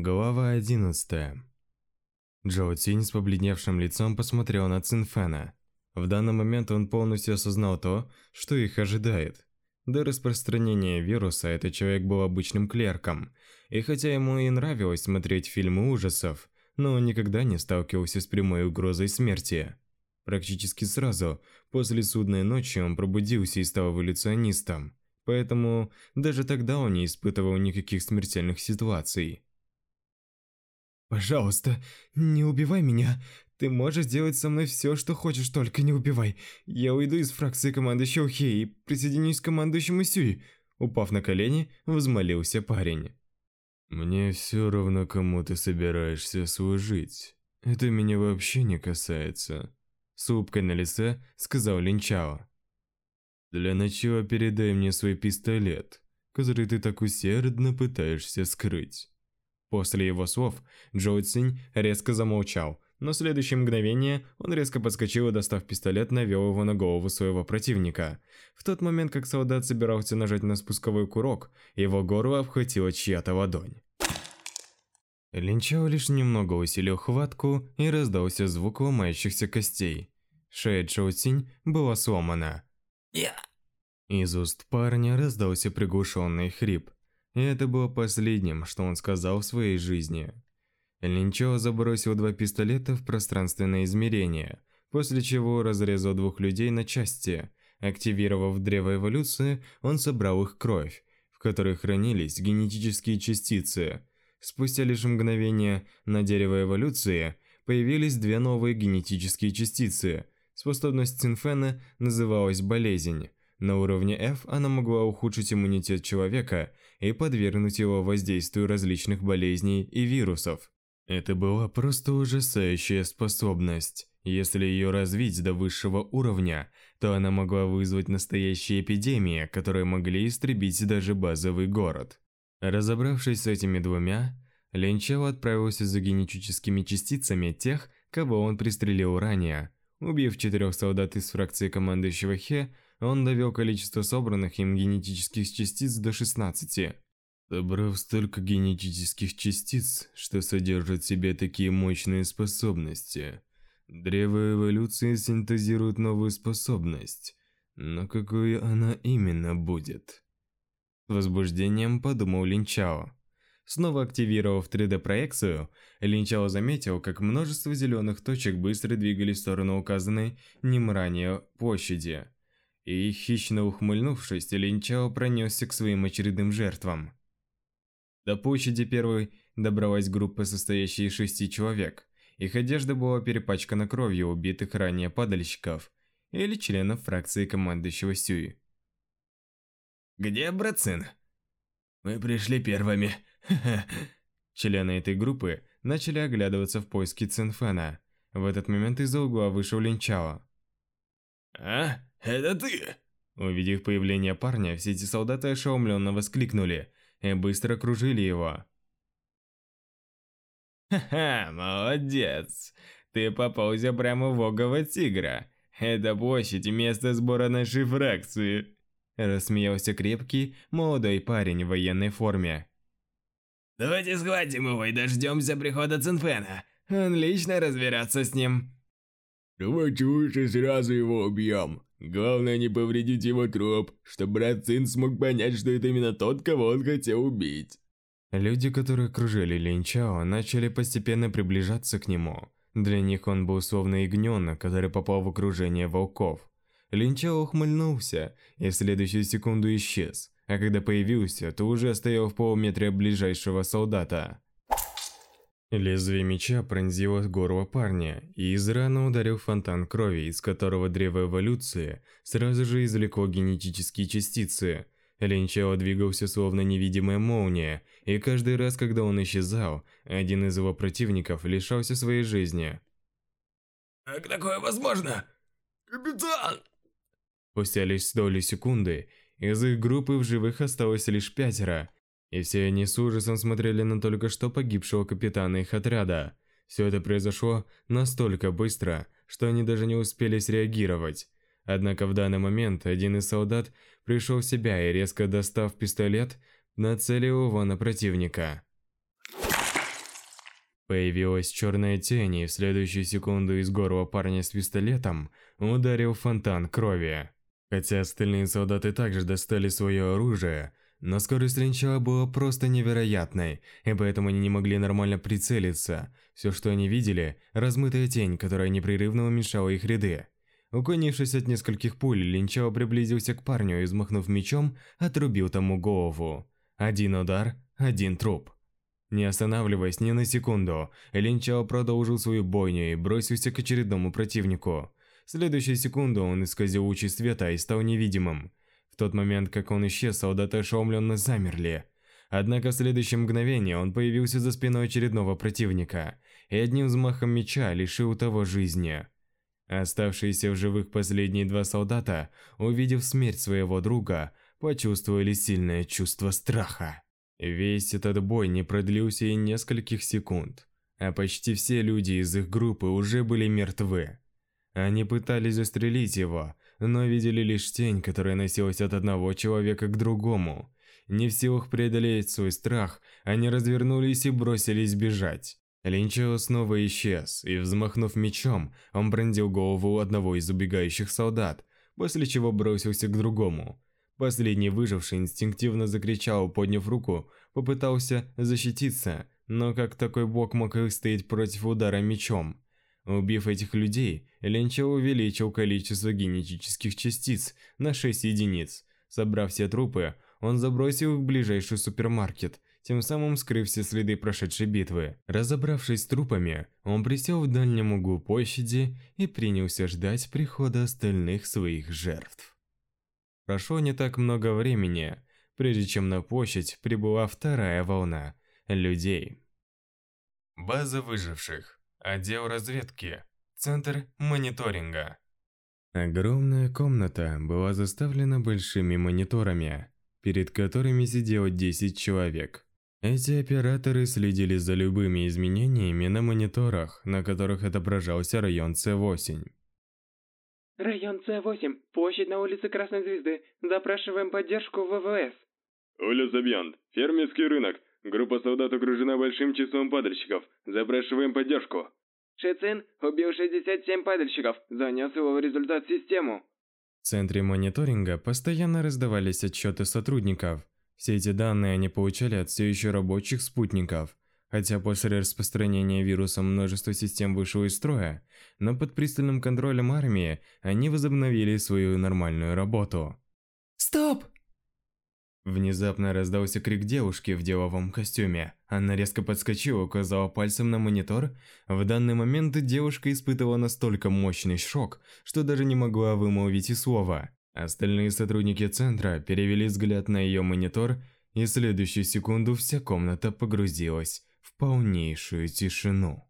Глава 11. Джоу Цинь с побледневшим лицом посмотрел на Цинфена. В данный момент он полностью осознал то, что их ожидает. До распространения вируса этот человек был обычным клерком, и хотя ему и нравилось смотреть фильмы ужасов, но он никогда не сталкивался с прямой угрозой смерти. Практически сразу, после судной ночи он пробудился и стал эволюционистом, поэтому даже тогда он не испытывал никаких смертельных ситуаций. Пожалуйста, не убивай меня. Ты можешь делать со мной все, что хочешь, только не убивай. Я уйду из фракции командующего Хей и присоединюсь к командующему Сюи. Упав на колени, взмолился парень. Мне все равно, кому ты собираешься служить. Это меня вообще не касается. С улыбкой на лице сказал Линчао. Для начала передай мне свой пистолет, который ты так усердно пытаешься скрыть. После его слов Джоу Цинь резко замолчал, но в следующее мгновение он резко подскочил и, достав пистолет, навел его на голову своего противника. В тот момент, как солдат собирался нажать на спусковой курок, его горло обхватила чья-то ладонь. Линчао лишь немного усилил хватку и раздался звук ломающихся костей. Шея Джоу Цинь была сломана. Из уст парня раздался приглушенный хрип – и это было последним, что он сказал в своей жизни. Линчо забросил два пистолета в пространственное измерение, после чего разрезал двух людей на части. Активировав древо эволюции, он собрал их кровь, в которой хранились генетические частицы. Спустя лишь мгновение на дерево эволюции появились две новые генетические частицы. Способность Цинфена называлась «болезнь», на уровне F она могла ухудшить иммунитет человека и подвергнуть его воздействию различных болезней и вирусов. Это была просто ужасающая способность. Если ее развить до высшего уровня, то она могла вызвать настоящие эпидемии, которые могли истребить даже базовый город. Разобравшись с этими двумя, Ленчао отправился за генетическими частицами тех, кого он пристрелил ранее. Убив четырех солдат из фракции командующего Хе, он довел количество собранных им генетических частиц до 16. Собрав столько генетических частиц, что содержат в себе такие мощные способности, древо эволюции синтезирует новую способность. Но какую она именно будет? С возбуждением подумал Линчао. Снова активировав 3D-проекцию, Линчао заметил, как множество зеленых точек быстро двигались в сторону указанной ним ранее площади и, хищно ухмыльнувшись, Линчао пронесся к своим очередным жертвам. До площади первой добралась группа, состоящая из шести человек. Их одежда была перепачкана кровью убитых ранее падальщиков или членов фракции командующего Сюи. «Где Брацин?» «Мы пришли первыми. Члены этой группы начали оглядываться в поиске Цинфена. В этот момент из-за угла вышел Линчао. «А? «Это ты!» Увидев появление парня, все эти солдаты ошеломленно воскликнули и быстро кружили его. «Ха-ха, молодец! Ты попался прямо в огово тигра. Это площадь место сбора нашей фракции!» Рассмеялся крепкий, молодой парень в военной форме. «Давайте схватим его и дождемся прихода Цинфена. Он лично разбираться с ним». «Давайте лучше сразу его убьем. Главное не повредить его труп, чтобы брат сын смог понять, что это именно тот, кого он хотел убить. Люди, которые окружили Линчао, начали постепенно приближаться к нему. Для них он был словно ягненок, который попал в окружение волков. Линчао ухмыльнулся и в следующую секунду исчез, а когда появился, то уже стоял в полуметре ближайшего солдата. Лезвие меча пронзило горло парня, и из раны ударил фонтан крови, из которого древо эволюции сразу же извлекло генетические частицы. Линчао двигался словно невидимая молния, и каждый раз, когда он исчезал, один из его противников лишался своей жизни. «Как такое возможно? Капитан!» Спустя доли секунды, из их группы в живых осталось лишь пятеро – и все они с ужасом смотрели на только что погибшего капитана их отряда. Все это произошло настолько быстро, что они даже не успели среагировать. Однако в данный момент один из солдат пришел в себя и, резко достав пистолет, нацелил его на противника. Появилась черная тень, и в следующую секунду из горла парня с пистолетом ударил фонтан крови. Хотя остальные солдаты также достали свое оружие, но скорость Ленчала была просто невероятной, и поэтому они не могли нормально прицелиться. Все, что они видели – размытая тень, которая непрерывно уменьшала их ряды. Уклонившись от нескольких пуль, Линчао приблизился к парню и, взмахнув мечом, отрубил тому голову. Один удар, один труп. Не останавливаясь ни на секунду, Линчао продолжил свою бойню и бросился к очередному противнику. В следующую секунду он исказил лучи света и стал невидимым тот момент, как он исчез, солдаты ошеломленно замерли. Однако в следующее мгновение он появился за спиной очередного противника и одним взмахом меча лишил того жизни. Оставшиеся в живых последние два солдата, увидев смерть своего друга, почувствовали сильное чувство страха. Весь этот бой не продлился и нескольких секунд, а почти все люди из их группы уже были мертвы. Они пытались застрелить его, но видели лишь тень, которая носилась от одного человека к другому. Не в силах преодолеть свой страх, они развернулись и бросились бежать. Линчао снова исчез, и, взмахнув мечом, он пронзил голову одного из убегающих солдат, после чего бросился к другому. Последний выживший инстинктивно закричал, подняв руку, попытался защититься, но как такой бог мог выстоять против удара мечом? Убив этих людей, Ленчо увеличил количество генетических частиц на 6 единиц. Собрав все трупы, он забросил их в ближайший супермаркет, тем самым скрыв все следы прошедшей битвы. Разобравшись с трупами, он присел в дальнем углу площади и принялся ждать прихода остальных своих жертв. Прошло не так много времени, прежде чем на площадь прибыла вторая волна людей. База выживших отдел разведки, центр мониторинга. Огромная комната была заставлена большими мониторами, перед которыми сидело 10 человек. Эти операторы следили за любыми изменениями на мониторах, на которых отображался район С8. Район С8, площадь на улице Красной Звезды. Запрашиваем поддержку ВВС. Улица Забьянд, фермерский рынок. Группа солдат окружена большим числом падальщиков. Запрашиваем поддержку. Шицин убил 67 падальщиков, занес его в результат систему. В центре мониторинга постоянно раздавались отчеты сотрудников. Все эти данные они получали от все еще рабочих спутников. Хотя после распространения вируса множество систем вышло из строя, но под пристальным контролем армии они возобновили свою нормальную работу. «Стоп!» Внезапно раздался крик девушки в деловом костюме. Она резко подскочила, указала пальцем на монитор. В данный момент девушка испытывала настолько мощный шок, что даже не могла вымолвить и слова. Остальные сотрудники центра перевели взгляд на ее монитор, и в следующую секунду вся комната погрузилась в полнейшую тишину.